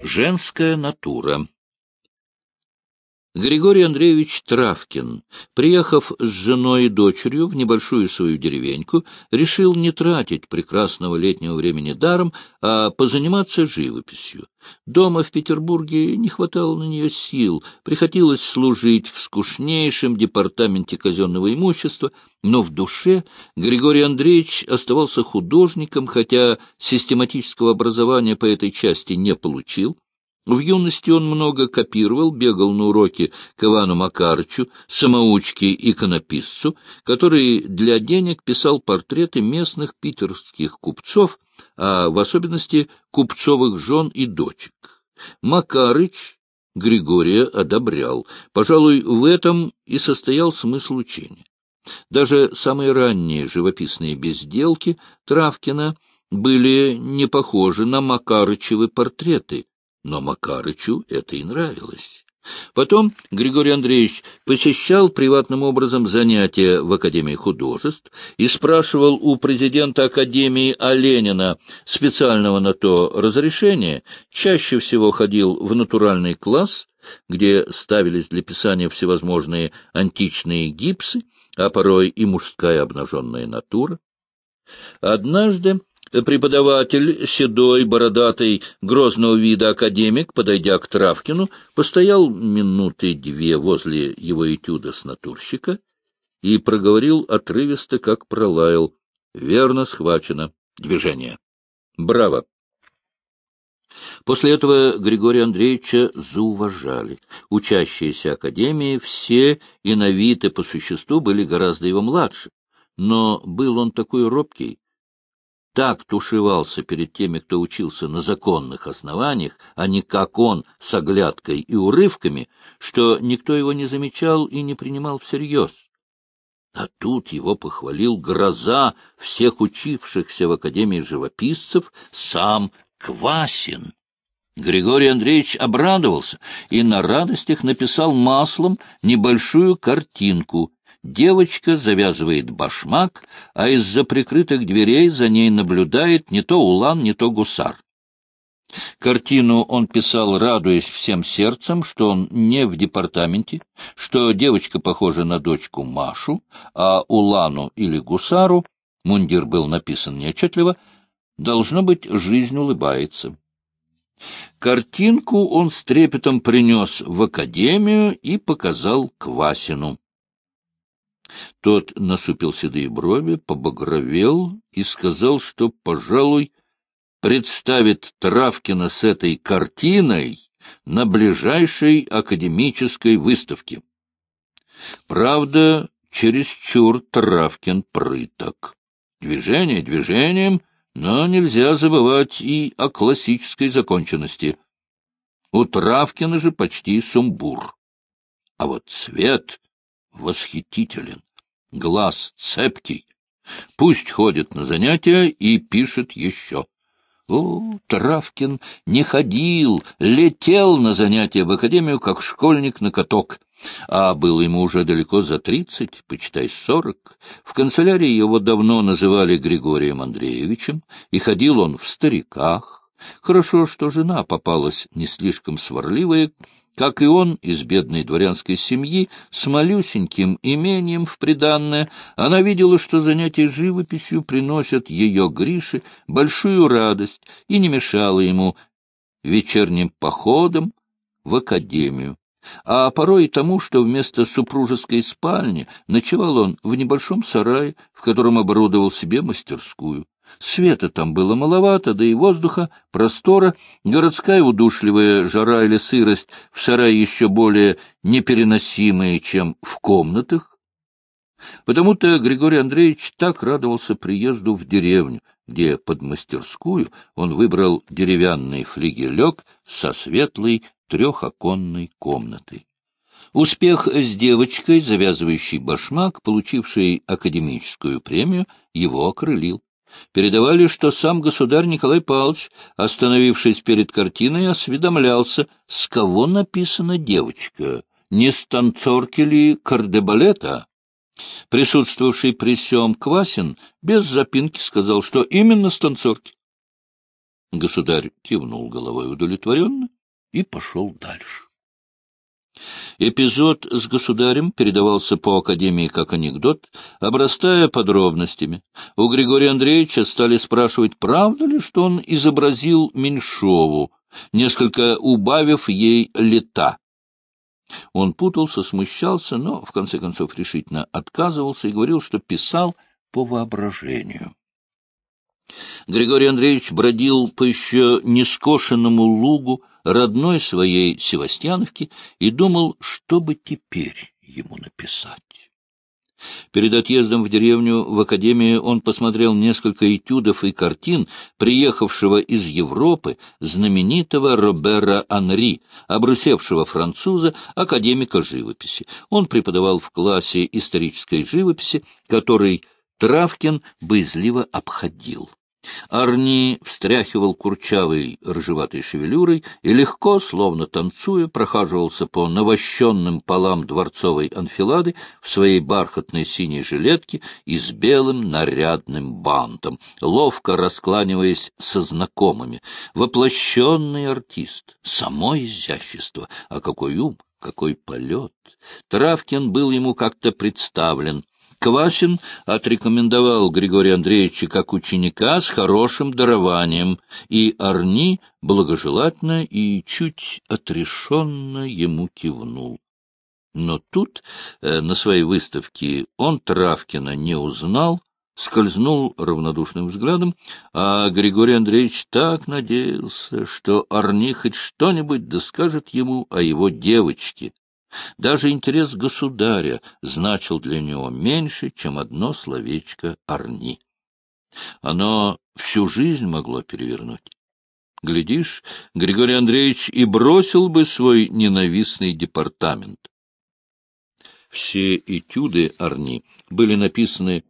Женская натура. Григорий Андреевич Травкин, приехав с женой и дочерью в небольшую свою деревеньку, решил не тратить прекрасного летнего времени даром, а позаниматься живописью. Дома в Петербурге не хватало на нее сил, приходилось служить в скучнейшем департаменте казенного имущества, но в душе Григорий Андреевич оставался художником, хотя систематического образования по этой части не получил, в юности он много копировал, бегал на уроки к Ивану Макарычу, самоучке иконописцу, который для денег писал портреты местных питерских купцов, а в особенности купцовых жен и дочек. Макарыч Григория одобрял. Пожалуй, в этом и состоял смысл учения. Даже самые ранние живописные безделки Травкина были не похожи на Макарычевы портреты. Но Макарычу это и нравилось. Потом Григорий Андреевич посещал приватным образом занятия в Академии художеств и спрашивал у президента Академии Оленина специального на то разрешения, чаще всего ходил в натуральный класс, где ставились для писания всевозможные античные гипсы, а порой и мужская обнаженная натура. Однажды Преподаватель, седой, бородатый, грозного вида академик, подойдя к Травкину, постоял минуты две возле его этюда с натурщика и проговорил отрывисто, как пролаял. Верно схвачено. Движение. Браво. После этого Григория Андреевича зауважали. Учащиеся академии все и на вид и по существу были гораздо его младше. Но был он такой робкий, так тушевался перед теми, кто учился на законных основаниях, а не как он, с оглядкой и урывками, что никто его не замечал и не принимал всерьез. А тут его похвалил гроза всех учившихся в Академии живописцев сам Квасин. Григорий Андреевич обрадовался и на радостях написал маслом небольшую картинку — Девочка завязывает башмак, а из-за прикрытых дверей за ней наблюдает не то улан, не то гусар. Картину он писал, радуясь всем сердцем, что он не в департаменте, что девочка похожа на дочку Машу, а Улану или Гусару, мундир был написан неотчетливо, должно быть, жизнь улыбается. Картинку он с трепетом принес в академию и показал Квасину. Тот насупил седые брови, побагровел и сказал, что, пожалуй, представит Травкина с этой картиной на ближайшей академической выставке. Правда, чересчур Травкин прыток. Движение движением, но нельзя забывать и о классической законченности. У Травкина же почти сумбур. А вот цвет восхитителен, глаз цепкий. Пусть ходит на занятия и пишет еще. О, Травкин не ходил, летел на занятия в академию, как школьник на каток. А был ему уже далеко за тридцать, почитай сорок. В канцелярии его давно называли Григорием Андреевичем, и ходил он в стариках. Хорошо, что жена попалась не слишком сварливая, как и он, из бедной дворянской семьи, с малюсеньким имением в приданное, она видела, что занятие живописью приносят ее Грише большую радость и не мешало ему вечерним походам в академию, а порой и тому, что вместо супружеской спальни ночевал он в небольшом сарае, в котором оборудовал себе мастерскую. Света там было маловато, да и воздуха, простора, городская удушливая жара или сырость в сарае еще более непереносимые, чем в комнатах. Потому-то Григорий Андреевич так радовался приезду в деревню, где под мастерскую он выбрал деревянный флигелек со светлой трехоконной комнатой. Успех с девочкой, завязывающей башмак, получившей академическую премию, его окрылил передавали, что сам государь Николай Павлович, остановившись перед картиной, осведомлялся, с кого написана девочка, не с танцорки ли кардебалета. Присутствовавший при сём Квасин без запинки сказал, что именно с танцорки. Государь кивнул головой удовлетворенно и пошел дальше. Эпизод с государем передавался по Академии как анекдот, а обрастая подробностями. У Григория Андреевича стали спрашивать, правда ли, что он изобразил Меньшову, несколько убавив ей лета. Он путался, смущался, но, в конце концов, решительно отказывался и говорил, что писал по воображению. Григорий Андреевич бродил по еще нескошенному лугу родной своей Севастьяновки и думал, что бы теперь ему написать. Перед отъездом в деревню в академии он посмотрел несколько этюдов и картин приехавшего из Европы знаменитого Робера Анри, обрусевшего француза, академика живописи. Он преподавал в классе исторической живописи, который Травкин боязливо обходил. Арни встряхивал курчавой рыжеватой шевелюрой и легко, словно танцуя, прохаживался по навощенным полам дворцовой анфилады в своей бархатной синей жилетке и с белым нарядным бантом, ловко раскланиваясь со знакомыми. Воплощенный артист, само изящество, а какой ум! Какой полет! Травкин был ему как-то представлен. Квасин отрекомендовал Григория Андреевича как ученика с хорошим дарованием, и Арни благожелательно и чуть отрешенно ему кивнул. Но тут, э, на своей выставке, он Травкина не узнал, скользнул равнодушным взглядом, а Григорий Андреевич так надеялся, что Арни хоть что-нибудь доскажет ему о его девочке. Даже интерес государя значил для него меньше, чем одно словечко Арни. Оно всю жизнь могло перевернуть. Глядишь, Григорий Андреевич и бросил бы свой ненавистный департамент. Все этюды Арни были написаны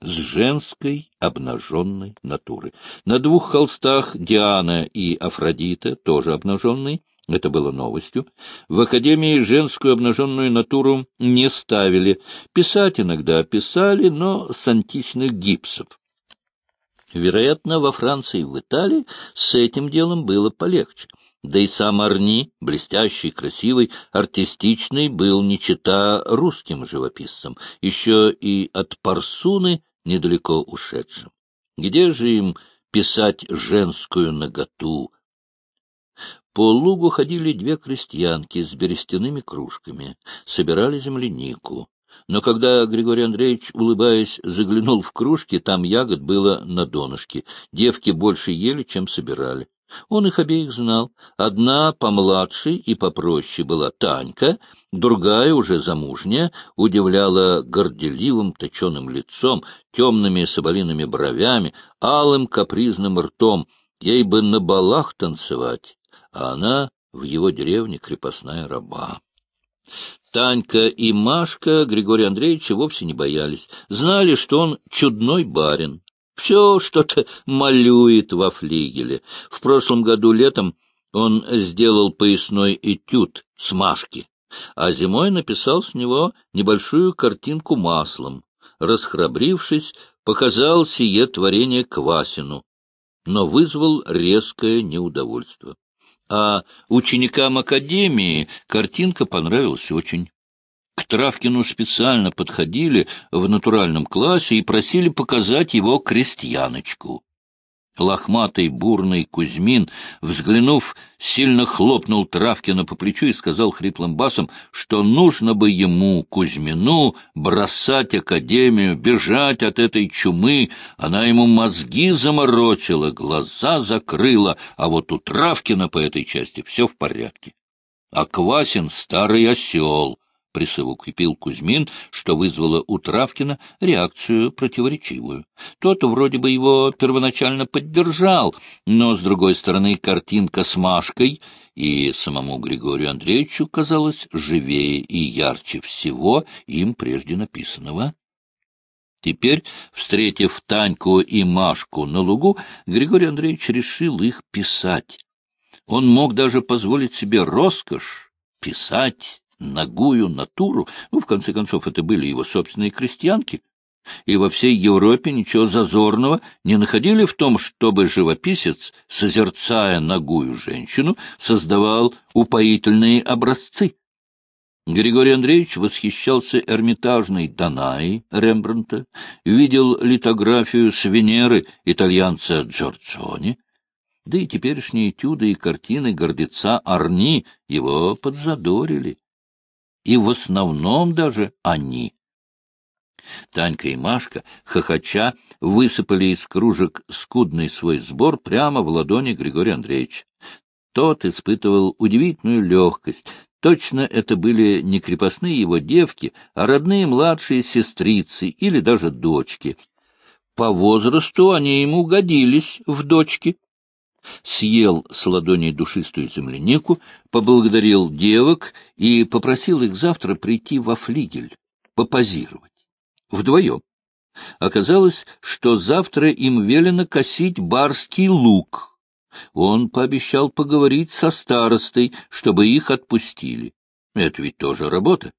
с женской обнаженной натуры. На двух холстах Диана и Афродита, тоже обнаженные, это было новостью. В Академии женскую обнаженную натуру не ставили. Писать иногда писали, но с античных гипсов. Вероятно, во Франции и в Италии с этим делом было полегче. Да и сам Арни, блестящий, красивый, артистичный, был не чета русским живописцам, еще и от Парсуны недалеко ушедшим. Где же им писать женскую наготу, по лугу ходили две крестьянки с берестяными кружками, собирали землянику. Но когда Григорий Андреевич, улыбаясь, заглянул в кружки, там ягод было на донышке. Девки больше ели, чем собирали. Он их обеих знал. Одна помладше и попроще была Танька, другая, уже замужняя, удивляла горделивым точеным лицом, темными соболиными бровями, алым капризным ртом. Ей бы на балах танцевать а она в его деревне крепостная раба. Танька и Машка Григорий Андреевича вовсе не боялись, знали, что он чудной барин. Все что-то малюет во флигеле. В прошлом году летом он сделал поясной этюд с Машки, а зимой написал с него небольшую картинку маслом. Расхрабрившись, показал сие творение Квасину, но вызвал резкое неудовольствие а ученикам Академии картинка понравилась очень. К Травкину специально подходили в натуральном классе и просили показать его крестьяночку. Лохматый, бурный Кузьмин, взглянув, сильно хлопнул Травкина по плечу и сказал хриплым басом, что нужно бы ему, Кузьмину, бросать академию, бежать от этой чумы. Она ему мозги заморочила, глаза закрыла, а вот у Травкина по этой части все в порядке. А Квасин — старый осел присовокупил Кузьмин, что вызвало у Травкина реакцию противоречивую. Тот вроде бы его первоначально поддержал, но, с другой стороны, картинка с Машкой и самому Григорию Андреевичу казалась живее и ярче всего им прежде написанного. Теперь, встретив Таньку и Машку на лугу, Григорий Андреевич решил их писать. Он мог даже позволить себе роскошь писать Нагую натуру. Ну, в конце концов, это были его собственные крестьянки. И во всей Европе ничего зазорного не находили в том, чтобы живописец, созерцая нагую женщину, создавал упоительные образцы. Григорий Андреевич восхищался эрмитажной Данаей Рембрандта, видел литографию с Венеры итальянца Джорджони, да и теперешние этюды и картины гордеца Арни его подзадорили и в основном даже они. Танька и Машка, хохоча, высыпали из кружек скудный свой сбор прямо в ладони Григория Андреевича. Тот испытывал удивительную легкость. Точно это были не крепостные его девки, а родные младшие сестрицы или даже дочки. По возрасту они ему годились в дочки съел с ладони душистую землянику, поблагодарил девок и попросил их завтра прийти во флигель, попозировать. Вдвоем. Оказалось, что завтра им велено косить барский лук. Он пообещал поговорить со старостой, чтобы их отпустили. Это ведь тоже работа.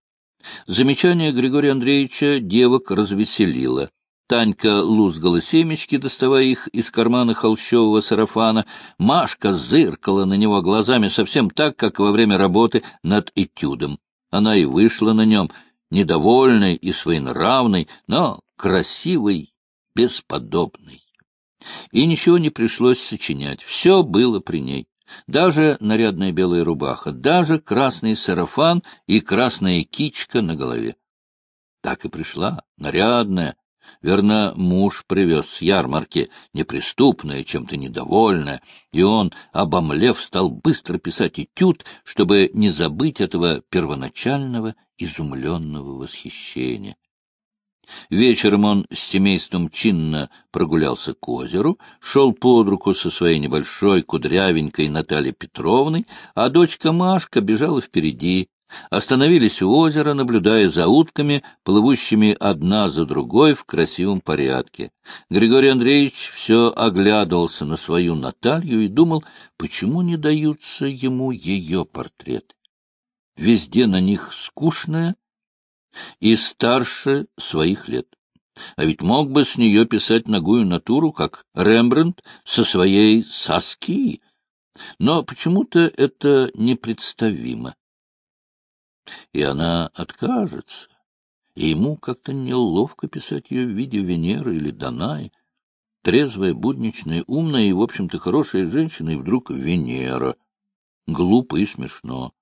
Замечание Григория Андреевича девок развеселило. Танька лузгала семечки, доставая их из кармана холщового сарафана. Машка зыркала на него глазами совсем так, как во время работы над этюдом. Она и вышла на нем, недовольной и своенравной, но красивой, бесподобной. И ничего не пришлось сочинять, все было при ней. Даже нарядная белая рубаха, даже красный сарафан и красная кичка на голове. Так и пришла, нарядная, Верно, муж привез с ярмарки неприступное, чем-то недовольное, и он, обомлев, стал быстро писать этюд, чтобы не забыть этого первоначального изумленного восхищения. Вечером он с семейством чинно прогулялся к озеру, шел под руку со своей небольшой кудрявенькой Натальей Петровной, а дочка Машка бежала впереди, остановились у озера, наблюдая за утками, плывущими одна за другой в красивом порядке. Григорий Андреевич все оглядывался на свою Наталью и думал, почему не даются ему ее портреты. Везде на них скучная и старше своих лет. А ведь мог бы с нее писать ногую натуру, как Рембрандт со своей Саскией. Но почему-то это непредставимо и она откажется, и ему как-то неловко писать ее в виде Венеры или Данаи. Трезвая, будничная, умная и, в общем-то, хорошая женщина, и вдруг Венера. Глупо и смешно.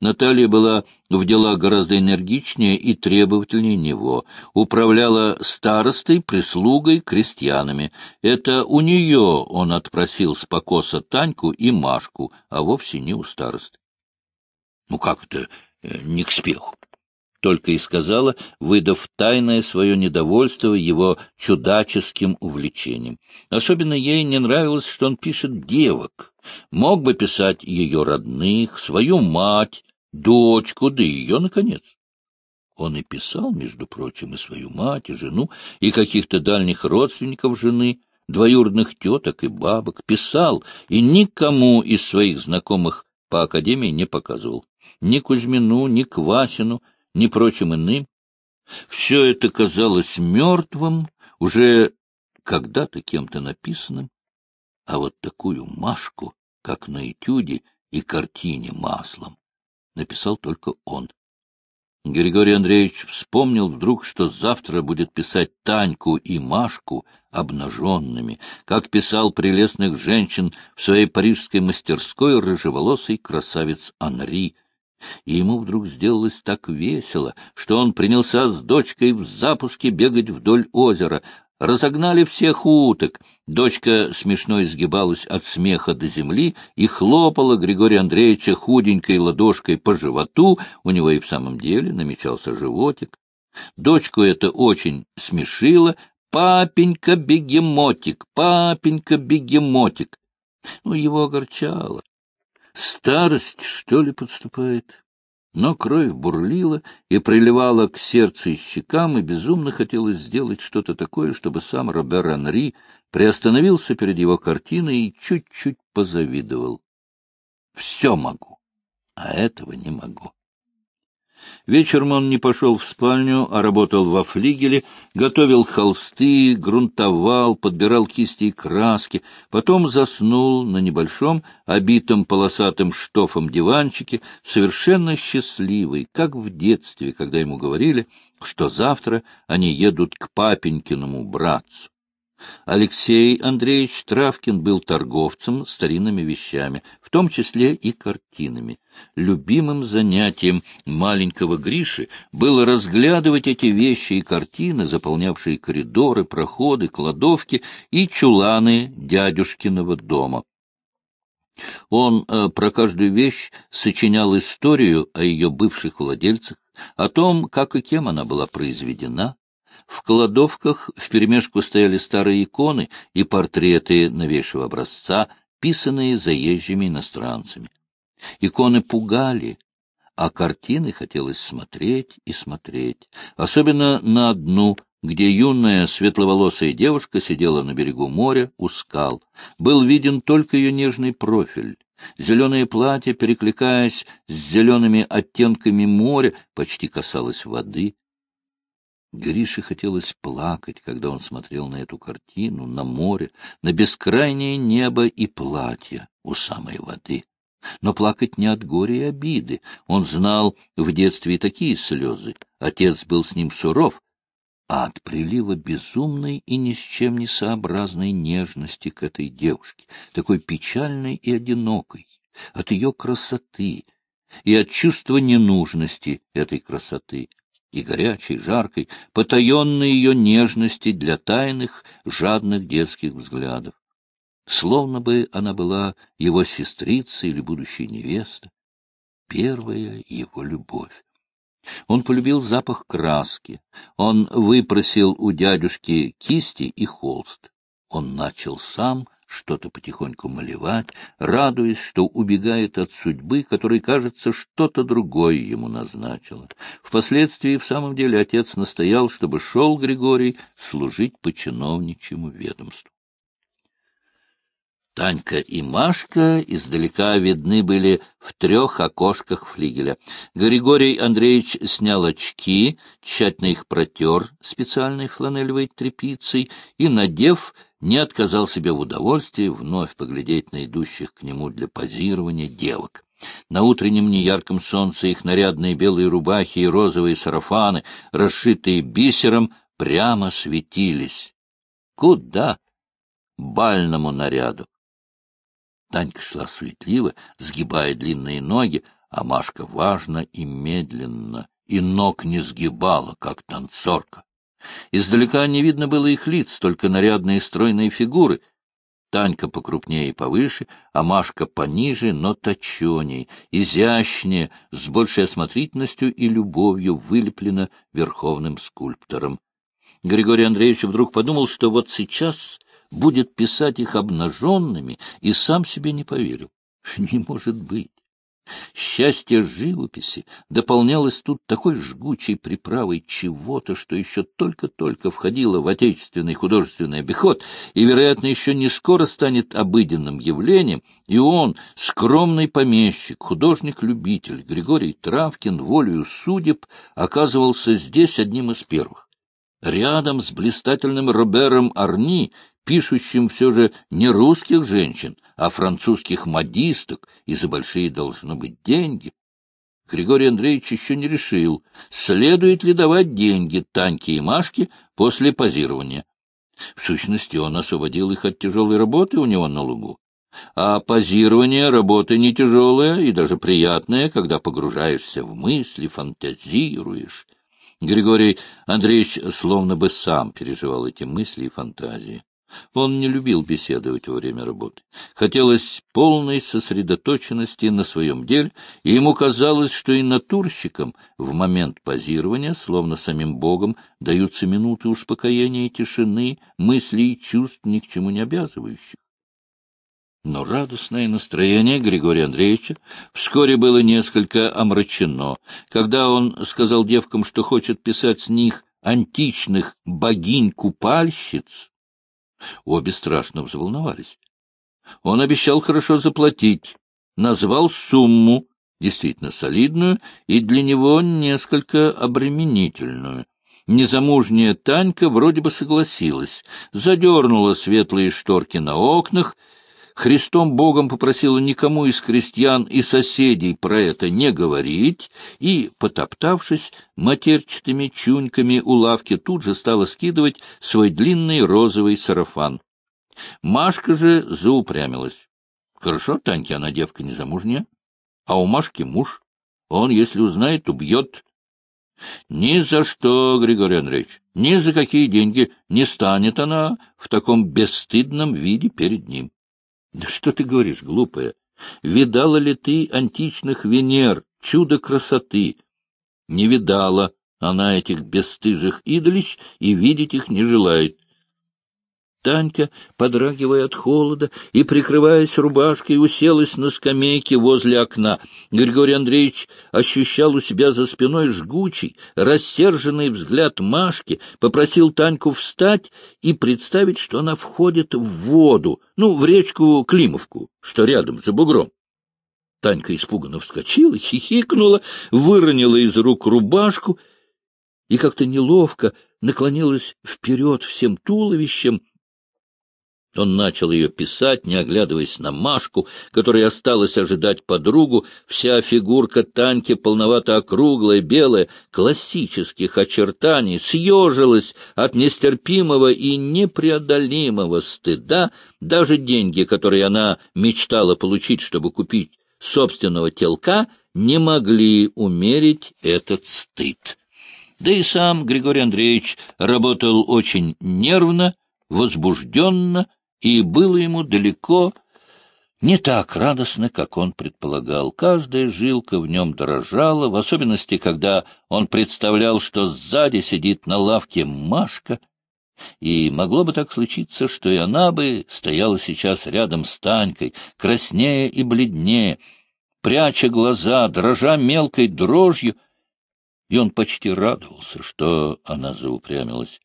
Наталья была в делах гораздо энергичнее и требовательнее него, управляла старостой, прислугой, крестьянами. Это у нее он отпросил с покоса Таньку и Машку, а вовсе не у старосты. — Ну как это не к спеху. Только и сказала, выдав тайное свое недовольство его чудаческим увлечением. Особенно ей не нравилось, что он пишет девок. Мог бы писать ее родных, свою мать, дочку, да ее, наконец. Он и писал, между прочим, и свою мать, и жену, и каких-то дальних родственников жены, двоюродных теток и бабок. Писал, и никому из своих знакомых по академии не показывал ни Кузьмину, ни Квасину, ни прочим иным. Все это казалось мертвым, уже когда-то кем-то написанным, а вот такую Машку, как на этюде и картине маслом, написал только он. Григорий Андреевич вспомнил вдруг, что завтра будет писать Таньку и Машку обнаженными, как писал прелестных женщин в своей парижской мастерской рыжеволосый красавец Анри — и ему вдруг сделалось так весело, что он принялся с дочкой в запуске бегать вдоль озера. Разогнали всех уток. Дочка смешно изгибалась от смеха до земли и хлопала Григория Андреевича худенькой ладошкой по животу, у него и в самом деле намечался животик. Дочку это очень смешило. «Папенька-бегемотик! Папенька-бегемотик!» Ну, его огорчало, Старость, что ли, подступает? Но кровь бурлила и приливала к сердцу и щекам, и безумно хотелось сделать что-то такое, чтобы сам Робер Анри приостановился перед его картиной и чуть-чуть позавидовал. «Все могу, а этого не могу». Вечером он не пошел в спальню, а работал во флигеле, готовил холсты, грунтовал, подбирал кисти и краски, потом заснул на небольшом, обитом полосатым штофом диванчике, совершенно счастливый, как в детстве, когда ему говорили, что завтра они едут к папенькиному братцу. Алексей Андреевич Травкин был торговцем старинными вещами, в том числе и картинами. Любимым занятием маленького Гриши было разглядывать эти вещи и картины, заполнявшие коридоры, проходы, кладовки и чуланы дядюшкиного дома. Он про каждую вещь сочинял историю о ее бывших владельцах, о том, как и кем она была произведена, в кладовках вперемешку стояли старые иконы и портреты новейшего образца, писанные заезжими иностранцами. Иконы пугали, а картины хотелось смотреть и смотреть, особенно на одну, где юная светловолосая девушка сидела на берегу моря у скал. Был виден только ее нежный профиль. Зеленое платье, перекликаясь с зелеными оттенками моря, почти касалось воды. Грише хотелось плакать, когда он смотрел на эту картину, на море, на бескрайнее небо и платье у самой воды. Но плакать не от горя и обиды. Он знал в детстве такие слезы. Отец был с ним суров, а от прилива безумной и ни с чем не сообразной нежности к этой девушке, такой печальной и одинокой, от ее красоты и от чувства ненужности этой красоты — и горячей, жаркой, потаенной ее нежности для тайных, жадных детских взглядов. Словно бы она была его сестрицей или будущей невестой. Первая его любовь. Он полюбил запах краски. Он выпросил у дядюшки кисти и холст. Он начал сам что-то потихоньку молевать, радуясь, что убегает от судьбы, которой, кажется, что-то другое ему назначило. Впоследствии, в самом деле, отец настоял, чтобы шел Григорий служить по чиновничьему ведомству. Танька и Машка издалека видны были в трех окошках флигеля. Григорий Андреевич снял очки, тщательно их протер специальной фланелевой тряпицей и, надев, не отказал себе в удовольствии вновь поглядеть на идущих к нему для позирования девок. На утреннем неярком солнце их нарядные белые рубахи и розовые сарафаны, расшитые бисером, прямо светились. Куда? Бальному наряду. Танька шла суетливо, сгибая длинные ноги, а Машка важно и медленно, и ног не сгибала, как танцорка. Издалека не видно было их лиц, только нарядные стройные фигуры. Танька покрупнее и повыше, а Машка пониже, но точеней, изящнее, с большей осмотрительностью и любовью вылеплена верховным скульптором. Григорий Андреевич вдруг подумал, что вот сейчас будет писать их обнаженными, и сам себе не поверил. Не может быть. Счастье живописи дополнялось тут такой жгучей приправой чего-то, что еще только-только входило в отечественный художественный обиход и, вероятно, еще не скоро станет обыденным явлением, и он, скромный помещик, художник-любитель Григорий Травкин, волею судеб, оказывался здесь одним из первых. Рядом с блистательным Робером Арни пишущим все же не русских женщин, а французских модисток, и за большие должны быть деньги. Григорий Андреевич еще не решил, следует ли давать деньги Таньке и Машке после позирования. В сущности, он освободил их от тяжелой работы у него на лугу. А позирование — работа не тяжелая и даже приятная, когда погружаешься в мысли, фантазируешь. Григорий Андреевич словно бы сам переживал эти мысли и фантазии. Он не любил беседовать во время работы. Хотелось полной сосредоточенности на своем деле, и ему казалось, что и натурщикам в момент позирования, словно самим Богом, даются минуты успокоения и тишины, мыслей и чувств, ни к чему не обязывающих. Но радостное настроение Григория Андреевича вскоре было несколько омрачено, когда он сказал девкам, что хочет писать с них античных богинь-купальщиц, Обе страшно взволновались. Он обещал хорошо заплатить, назвал сумму, действительно солидную и для него несколько обременительную. Незамужняя Танька вроде бы согласилась, задернула светлые шторки на окнах, Христом Богом попросила никому из крестьян и соседей про это не говорить, и, потоптавшись матерчатыми чуньками у лавки, тут же стала скидывать свой длинный розовый сарафан. Машка же заупрямилась. Хорошо, Танька, она девка незамужняя, а у Машки муж. Он, если узнает, убьет. Ни за что, Григорий Андреевич, ни за какие деньги не станет она в таком бесстыдном виде перед ним. Да что ты говоришь, глупая? Видала ли ты античных Венер, чудо красоты? Не видала она этих бесстыжих идолищ и видеть их не желает. Танька подрагивая от холода и, прикрываясь рубашкой, уселась на скамейке возле окна. Григорий Андреевич ощущал у себя за спиной жгучий, рассерженный взгляд Машки, попросил Таньку встать и представить, что она входит в воду, ну, в речку Климовку, что рядом, за бугром. Танька испуганно вскочила, хихикнула, выронила из рук рубашку и как-то неловко наклонилась вперед всем туловищем, он начал ее писать, не оглядываясь на Машку, которой осталось ожидать подругу, вся фигурка танки полновато-округлая, белая, классических очертаний, съежилась от нестерпимого и непреодолимого стыда, даже деньги, которые она мечтала получить, чтобы купить собственного телка, не могли умерить этот стыд. Да и сам Григорий Андреевич работал очень нервно, возбужденно, и было ему далеко не так радостно, как он предполагал. Каждая жилка в нем дрожала, в особенности, когда он представлял, что сзади сидит на лавке Машка, и могло бы так случиться, что и она бы стояла сейчас рядом с Танькой, краснее и бледнее, пряча глаза, дрожа мелкой дрожью, и он почти радовался, что она заупрямилась.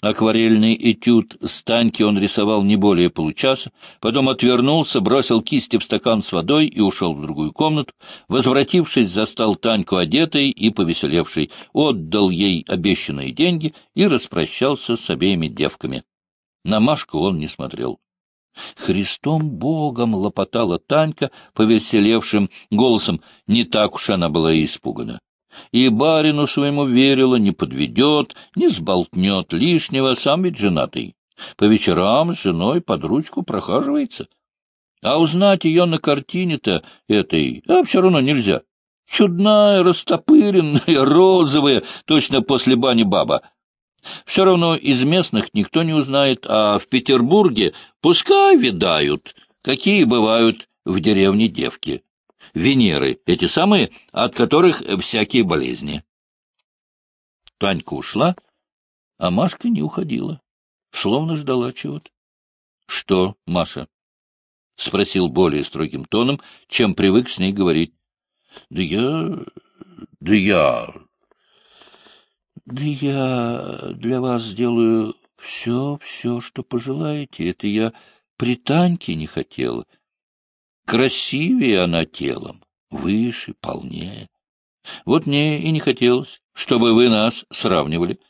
Акварельный этюд Станьки он рисовал не более получаса, потом отвернулся, бросил кисти в стакан с водой и ушел в другую комнату. Возвратившись, застал Таньку одетой и повеселевшей, отдал ей обещанные деньги и распрощался с обеими девками. На Машку он не смотрел. «Христом Богом!» — лопотала Танька повеселевшим голосом. Не так уж она была испугана и барину своему верила, не подведет, не сболтнет лишнего, сам ведь женатый. По вечерам с женой под ручку прохаживается. А узнать ее на картине-то этой, а все равно нельзя. Чудная, растопыренная, розовая, точно после бани баба. Все равно из местных никто не узнает, а в Петербурге пускай видают, какие бывают в деревне девки. Венеры, эти самые, от которых всякие болезни. Танька ушла, а Машка не уходила, словно ждала чего-то. — Что, Маша? — спросил более строгим тоном, чем привык с ней говорить. — Да я... да я... Да я для вас сделаю все, все, что пожелаете. Это я при Таньке не хотела. Красивее она телом, выше, полнее. Вот мне и не хотелось, чтобы вы нас сравнивали.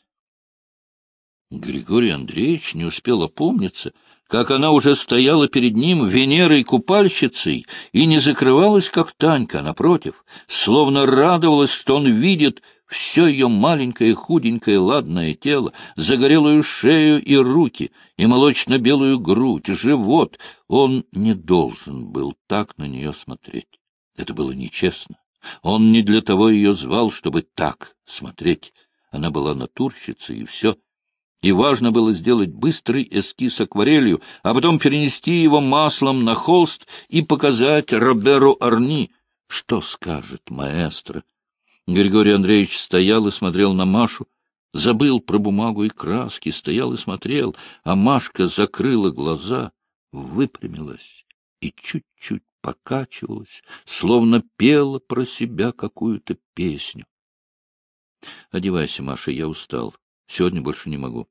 Григорий Андреевич не успел опомниться, как она уже стояла перед ним Венерой-купальщицей и не закрывалась, как Танька, напротив, словно радовалась, что он видит — все ее маленькое худенькое ладное тело, загорелую шею и руки, и молочно-белую грудь, живот. Он не должен был так на нее смотреть. Это было нечестно. Он не для того ее звал, чтобы так смотреть. Она была натурщицей, и все. И важно было сделать быстрый эскиз акварелью, а потом перенести его маслом на холст и показать Роберу Арни. Что скажет маэстро? Григорий Андреевич стоял и смотрел на Машу, забыл про бумагу и краски, стоял и смотрел, а Машка закрыла глаза, выпрямилась и чуть-чуть покачивалась, словно пела про себя какую-то песню. — Одевайся, Маша, я устал. Сегодня больше не могу.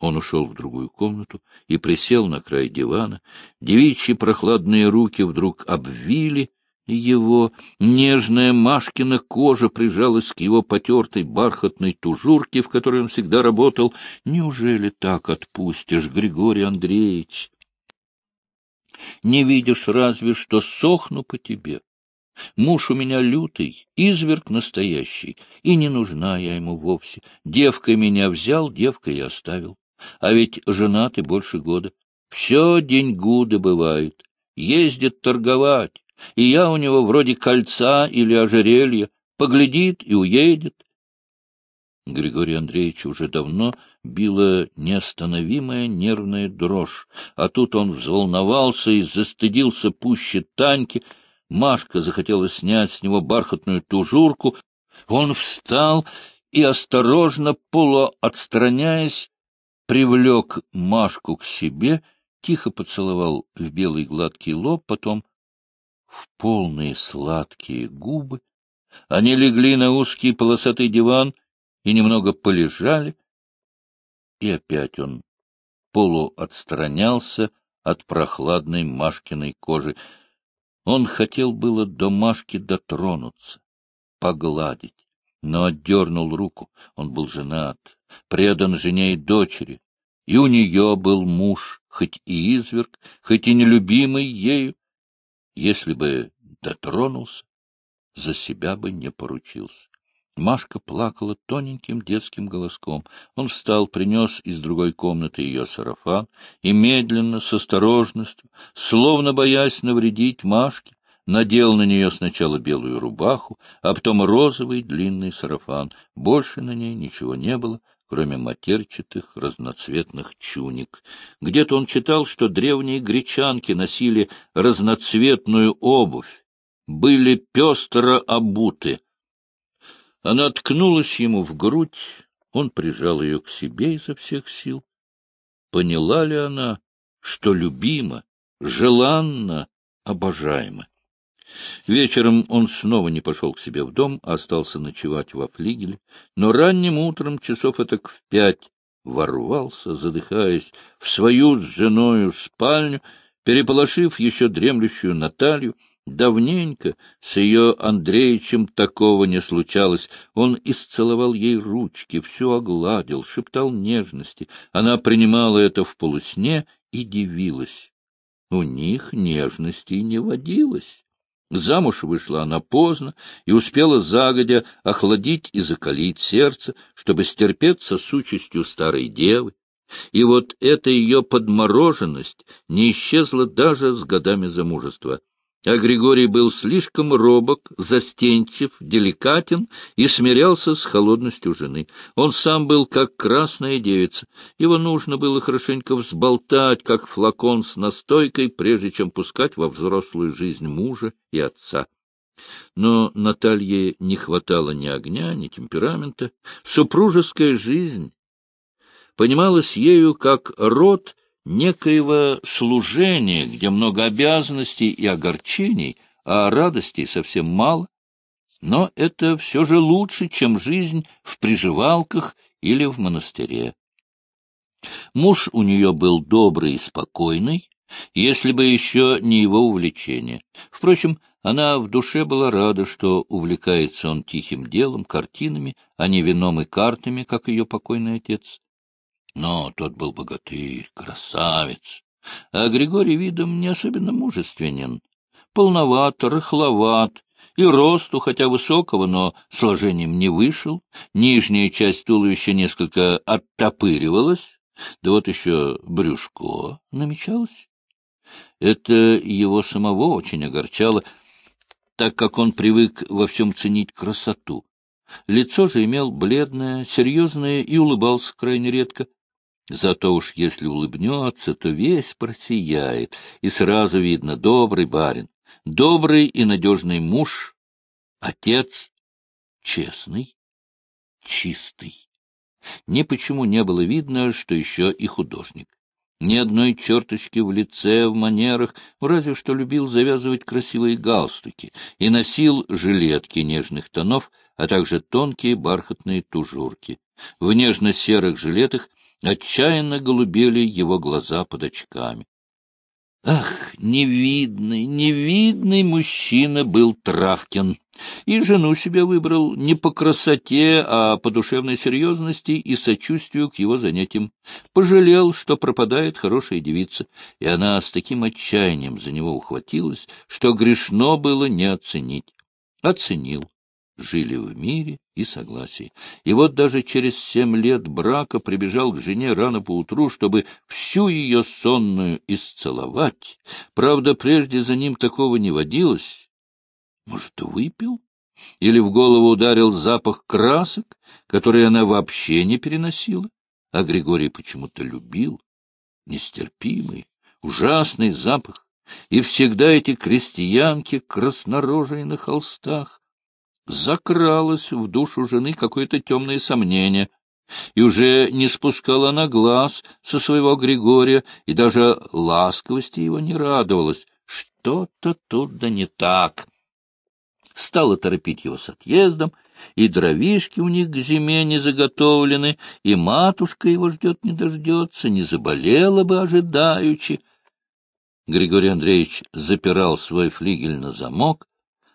Он ушел в другую комнату и присел на край дивана. Девичьи прохладные руки вдруг обвили — его нежная Машкина кожа прижалась к его потертой бархатной тужурке, в которой он всегда работал. Неужели так отпустишь, Григорий Андреевич? Не видишь разве что сохну по тебе. Муж у меня лютый, изверг настоящий, и не нужна я ему вовсе. Девка меня взял, девка и оставил. А ведь женаты больше года. Все деньгу добывают, ездит торговать и я у него вроде кольца или ожерелья. Поглядит и уедет. Григорий Андреевич уже давно била неостановимая нервная дрожь, а тут он взволновался и застыдился пуще Таньки. Машка захотела снять с него бархатную тужурку. Он встал и, осторожно, полуотстраняясь, привлек Машку к себе, тихо поцеловал в белый гладкий лоб, потом — в полные сладкие губы. Они легли на узкий полосатый диван и немного полежали, и опять он полуотстранялся от прохладной Машкиной кожи. Он хотел было до Машки дотронуться, погладить, но отдернул руку. Он был женат, предан жене и дочери, и у нее был муж, хоть и изверг, хоть и нелюбимый ею, если бы дотронулся, за себя бы не поручился. Машка плакала тоненьким детским голоском. Он встал, принес из другой комнаты ее сарафан и медленно, с осторожностью, словно боясь навредить Машке, надел на нее сначала белую рубаху, а потом розовый длинный сарафан. Больше на ней ничего не было — кроме матерчатых разноцветных чуник. Где-то он читал, что древние гречанки носили разноцветную обувь, были пестро обуты. Она ткнулась ему в грудь, он прижал ее к себе изо всех сил. Поняла ли она, что любима, желанна, обожаема? Вечером он снова не пошел к себе в дом, остался ночевать во флигеле, но ранним утром, часов этак в пять, ворвался, задыхаясь, в свою с женою спальню, переполошив еще дремлющую Наталью. Давненько с ее Андреичем такого не случалось. Он исцеловал ей ручки, все огладил, шептал нежности. Она принимала это в полусне и дивилась. У них нежности не водилось. Замуж вышла она поздно и успела загодя охладить и закалить сердце, чтобы стерпеться с участью старой девы. И вот эта ее подмороженность не исчезла даже с годами замужества а Григорий был слишком робок, застенчив, деликатен и смирялся с холодностью жены. Он сам был как красная девица. Его нужно было хорошенько взболтать, как флакон с настойкой, прежде чем пускать во взрослую жизнь мужа и отца. Но Наталье не хватало ни огня, ни темперамента. Супружеская жизнь понималась ею как род некоего служения, где много обязанностей и огорчений, а радостей совсем мало. Но это все же лучше, чем жизнь в приживалках или в монастыре. Муж у нее был добрый и спокойный, если бы еще не его увлечение. Впрочем, она в душе была рада, что увлекается он тихим делом, картинами, а не вином и картами, как ее покойный отец. Но тот был богатырь, красавец. А Григорий видом не особенно мужественен. Полноват, рыхловат, и росту, хотя высокого, но сложением не вышел. Нижняя часть туловища несколько оттопыривалась. Да вот еще брюшко намечалось. Это его самого очень огорчало, так как он привык во всем ценить красоту. Лицо же имел бледное, серьезное и улыбался крайне редко. Зато уж если улыбнется, то весь просияет, и сразу видно добрый барин, добрый и надежный муж, отец честный, чистый. Ни почему не было видно, что еще и художник. Ни одной черточки в лице, в манерах, разве что любил завязывать красивые галстуки и носил жилетки нежных тонов, а также тонкие бархатные тужурки. В нежно-серых жилетах — Отчаянно голубели его глаза под очками. Ах, невидный, невидный мужчина был Травкин, и жену себе выбрал не по красоте, а по душевной серьезности и сочувствию к его занятиям. Пожалел, что пропадает хорошая девица, и она с таким отчаянием за него ухватилась, что грешно было не оценить. Оценил жили в мире и согласии. И вот даже через семь лет брака прибежал к жене рано поутру, чтобы всю ее сонную исцеловать. Правда, прежде за ним такого не водилось. Может, выпил? Или в голову ударил запах красок, который она вообще не переносила? А Григорий почему-то любил. Нестерпимый, ужасный запах. И всегда эти крестьянки краснорожие на холстах, закралось в душу жены какое-то темное сомнение, и уже не спускала на глаз со своего Григория, и даже ласковости его не радовалась. Что-то тут да не так. Стала торопить его с отъездом, и дровишки у них к зиме не заготовлены, и матушка его ждет не дождется, не заболела бы ожидаючи. Григорий Андреевич запирал свой флигель на замок,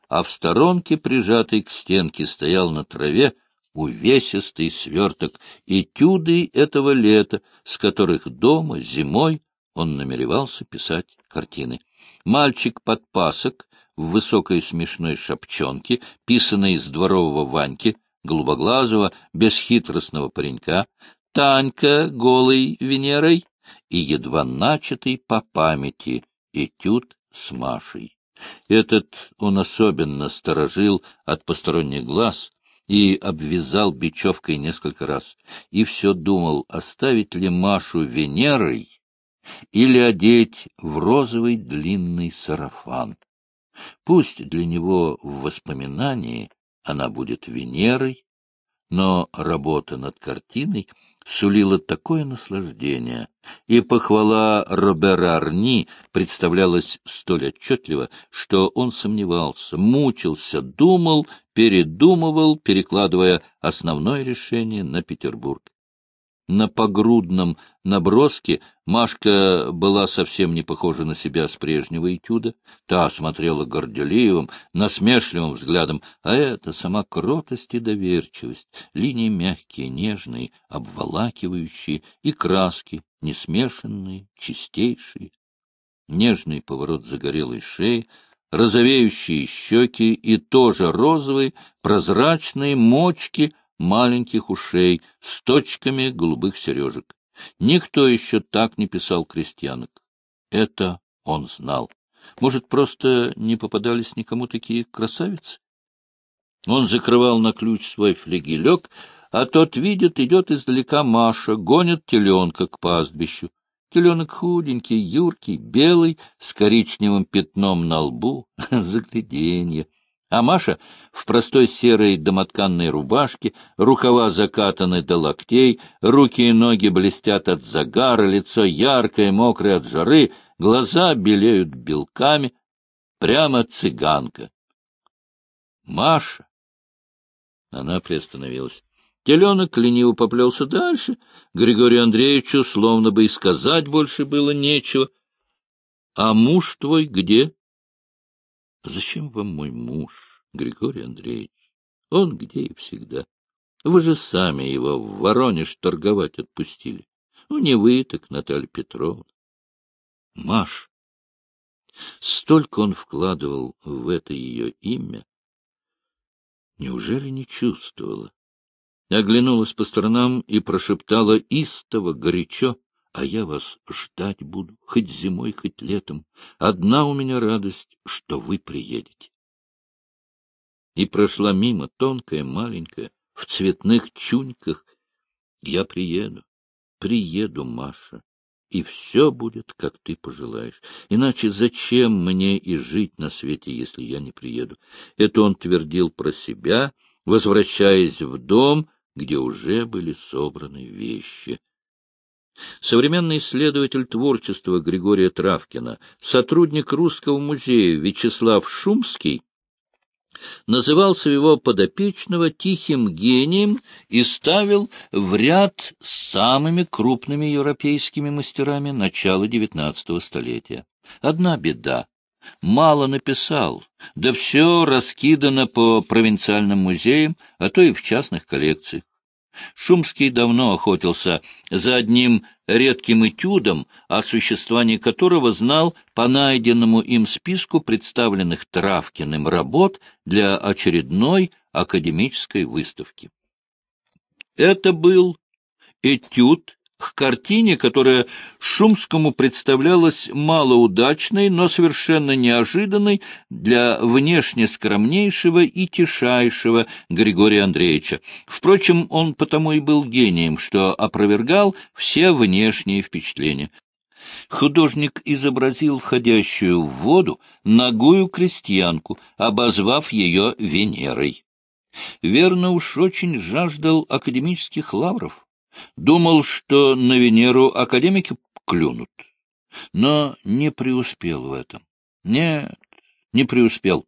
а в сторонке, прижатый к стенке, стоял на траве увесистый сверток этюды этого лета, с которых дома зимой он намеревался писать картины. Мальчик под пасок в высокой смешной шапчонке, писанной из дворового Ваньки, голубоглазого, бесхитростного паренька, Танька голой Венерой и едва начатый по памяти этюд с Машей. Этот он особенно сторожил от посторонних глаз и обвязал бечевкой несколько раз, и все думал, оставить ли Машу Венерой или одеть в розовый длинный сарафан. Пусть для него в воспоминании она будет Венерой, но работа над картиной — сулила такое наслаждение, и похвала Роберарни представлялась столь отчетливо, что он сомневался, мучился, думал, передумывал, перекладывая основное решение на Петербург на погрудном наброске Машка была совсем не похожа на себя с прежнего этюда. Та смотрела горделивым, насмешливым взглядом, а это сама кротость и доверчивость, линии мягкие, нежные, обволакивающие, и краски, несмешанные, чистейшие. Нежный поворот загорелой шеи, розовеющие щеки и тоже розовые, прозрачные мочки — маленьких ушей с точками голубых сережек. Никто еще так не писал крестьянок. Это он знал. Может, просто не попадались никому такие красавицы? Он закрывал на ключ свой флегелек, а тот видит, идет издалека Маша, гонит теленка к пастбищу. Теленок худенький, юркий, белый, с коричневым пятном на лбу. Загляденье! А Маша в простой серой домотканной рубашке, рукава закатаны до локтей, руки и ноги блестят от загара, лицо яркое, мокрое от жары, глаза белеют белками. Прямо цыганка. Маша! Она приостановилась. Теленок лениво поплелся дальше. Григорию Андреевичу словно бы и сказать больше было нечего. — А муж твой где? Зачем вам мой муж, Григорий Андреевич? Он где и всегда. Вы же сами его в Воронеж торговать отпустили. Ну, не вы, так Наталья Петровна. Маш. Столько он вкладывал в это ее имя. Неужели не чувствовала? Оглянулась по сторонам и прошептала истово, горячо а я вас ждать буду, хоть зимой, хоть летом. Одна у меня радость, что вы приедете. И прошла мимо тонкая, маленькая, в цветных чуньках. Я приеду, приеду, Маша, и все будет, как ты пожелаешь. Иначе зачем мне и жить на свете, если я не приеду? Это он твердил про себя, возвращаясь в дом, где уже были собраны вещи — Современный исследователь творчества Григория Травкина, сотрудник Русского музея Вячеслав Шумский, называл своего подопечного тихим гением и ставил в ряд с самыми крупными европейскими мастерами начала XIX столетия. Одна беда. Мало написал, да все раскидано по провинциальным музеям, а то и в частных коллекциях. Шумский давно охотился. За одним редким этюдом, о существовании которого знал по найденному им списку представленных Травкиным работ для очередной академической выставки. Это был этюд к картине, которая Шумскому представлялась малоудачной, но совершенно неожиданной для внешне скромнейшего и тишайшего Григория Андреевича. Впрочем, он потому и был гением, что опровергал все внешние впечатления. Художник изобразил входящую в воду ногую крестьянку, обозвав ее Венерой. Верно уж очень жаждал академических лавров. Думал, что на Венеру академики клюнут, но не преуспел в этом. Нет, не преуспел.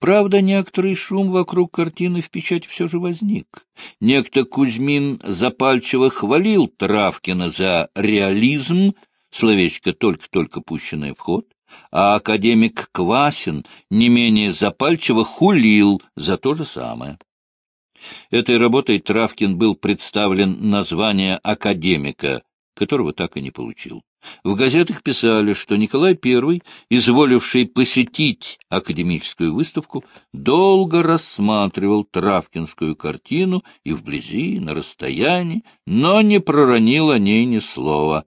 Правда, некоторый шум вокруг картины в печати все же возник. Некто Кузьмин запальчиво хвалил Травкина за реализм, словечко только-только пущенное в ход, а академик Квасин не менее запальчиво хулил за то же самое. Этой работой Травкин был представлен на звание академика, которого так и не получил. В газетах писали, что Николай I, изволивший посетить академическую выставку, долго рассматривал Травкинскую картину и вблизи, и на расстоянии, но не проронил о ней ни слова.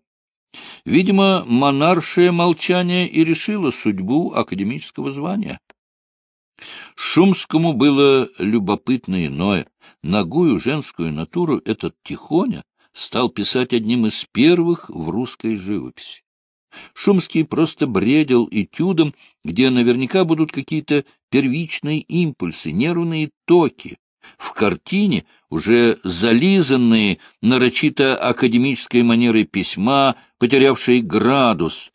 Видимо, монаршее молчание и решило судьбу академического звания. Шумскому было любопытно иное. Ногую женскую натуру этот Тихоня стал писать одним из первых в русской живописи. Шумский просто бредил этюдом, где наверняка будут какие-то первичные импульсы, нервные токи. В картине, уже зализанные нарочито академической манерой письма, потерявшие градус,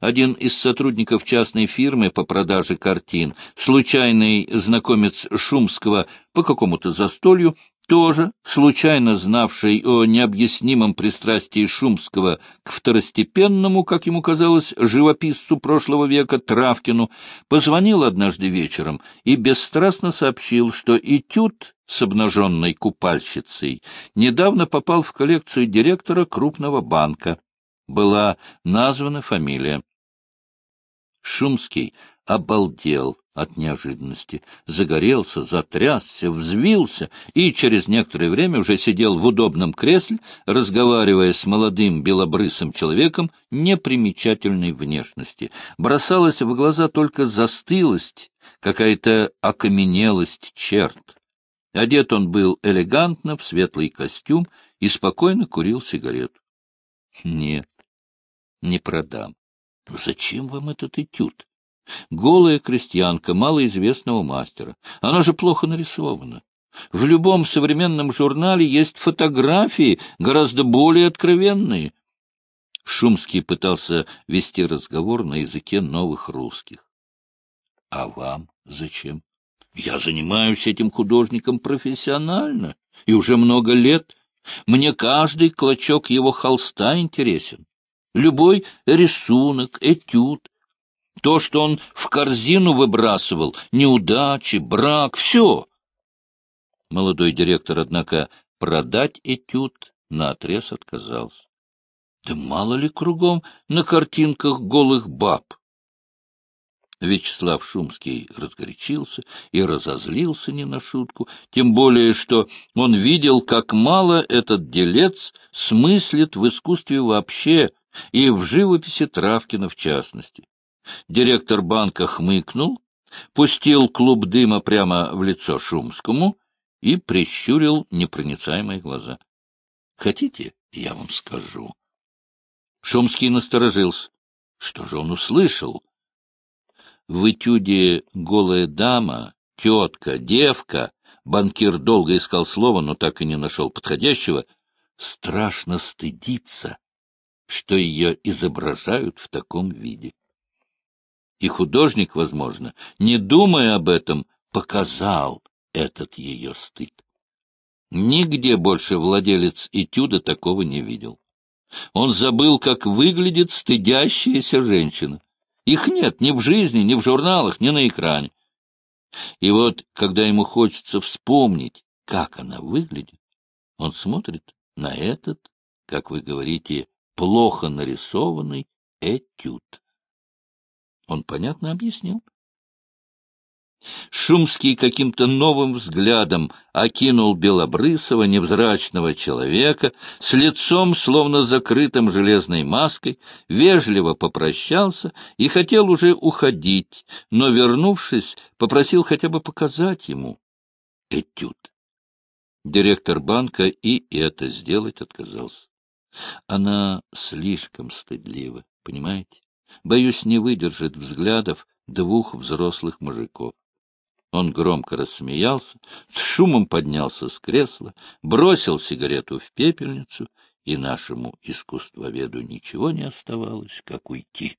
один из сотрудников частной фирмы по продаже картин, случайный знакомец Шумского по какому-то застолью, тоже случайно знавший о необъяснимом пристрастии Шумского к второстепенному, как ему казалось, живописцу прошлого века Травкину, позвонил однажды вечером и бесстрастно сообщил, что этюд с обнаженной купальщицей недавно попал в коллекцию директора крупного банка была названа фамилия. Шумский обалдел от неожиданности, загорелся, затрясся, взвился и через некоторое время уже сидел в удобном кресле, разговаривая с молодым белобрысым человеком непримечательной внешности. Бросалась в глаза только застылость, какая-то окаменелость черт. Одет он был элегантно в светлый костюм и спокойно курил сигарету. Нет, не продам. Зачем вам этот этюд? Голая крестьянка малоизвестного мастера. Она же плохо нарисована. В любом современном журнале есть фотографии, гораздо более откровенные. Шумский пытался вести разговор на языке новых русских. — А вам зачем? — Я занимаюсь этим художником профессионально и уже много лет. Мне каждый клочок его холста интересен любой рисунок, этюд. То, что он в корзину выбрасывал, неудачи, брак, все. Молодой директор, однако, продать этюд наотрез отказался. Да мало ли кругом на картинках голых баб. Вячеслав Шумский разгорячился и разозлился не на шутку, тем более, что он видел, как мало этот делец смыслит в искусстве вообще — и в живописи Травкина в частности. Директор банка хмыкнул, пустил клуб дыма прямо в лицо Шумскому и прищурил непроницаемые глаза. — Хотите, я вам скажу? Шумский насторожился. Что же он услышал? В этюде «Голая дама», «Тетка», «Девка» банкир долго искал слова, но так и не нашел подходящего. Страшно стыдиться что ее изображают в таком виде. И художник, возможно, не думая об этом, показал этот ее стыд. Нигде больше владелец этюда такого не видел. Он забыл, как выглядит стыдящаяся женщина. Их нет ни в жизни, ни в журналах, ни на экране. И вот, когда ему хочется вспомнить, как она выглядит, он смотрит на этот, как вы говорите, плохо нарисованный этюд. Он понятно объяснил. Шумский каким-то новым взглядом окинул белобрысого невзрачного человека с лицом, словно закрытым железной маской, вежливо попрощался и хотел уже уходить, но, вернувшись, попросил хотя бы показать ему этюд. Директор банка и это сделать отказался. Она слишком стыдлива, понимаете? Боюсь, не выдержит взглядов двух взрослых мужиков. Он громко рассмеялся, с шумом поднялся с кресла, бросил сигарету в пепельницу, и нашему искусствоведу ничего не оставалось, как уйти.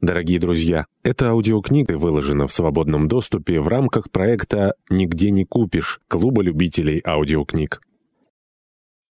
Дорогие друзья, эта аудиокнига выложена в свободном доступе в рамках проекта «Нигде не купишь» Клуба любителей аудиокниг.